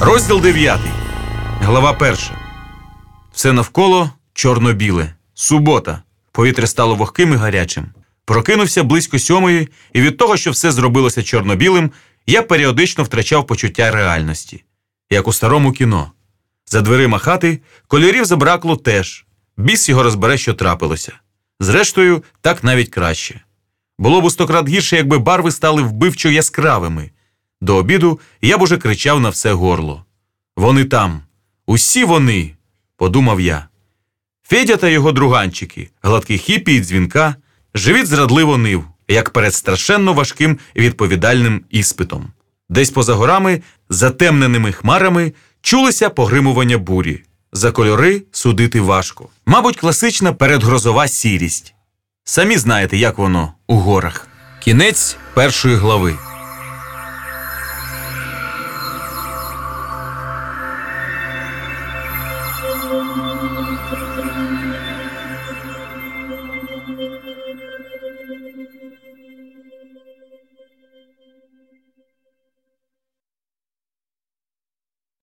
Розділ 9. Глава 1. Все навколо чорно-біле. Субота. Повітря стало вогким і гарячим. Прокинувся близько сьомої, і від того, що все зробилося чорно-білим, я періодично втрачав почуття реальності, як у старому кіно. За дверима хати кольорів забракло теж. Біс його розбере, що трапилося. Зрештою, так навіть краще. Було б стократ гірше, якби барви стали вбивчо яскравими. До обіду я б уже кричав на все горло. Вони там, усі вони, подумав я. Федя та його друганчики, гладкий хіпі і дзвінка, живіт зрадливо нив, як перед страшенно важким відповідальним іспитом. Десь поза горами, затемненими хмарами, чулися погримування бурі. За кольори судити важко. Мабуть, класична передгрозова сірість. Самі знаєте, як воно у горах. Кінець першої глави. Müzik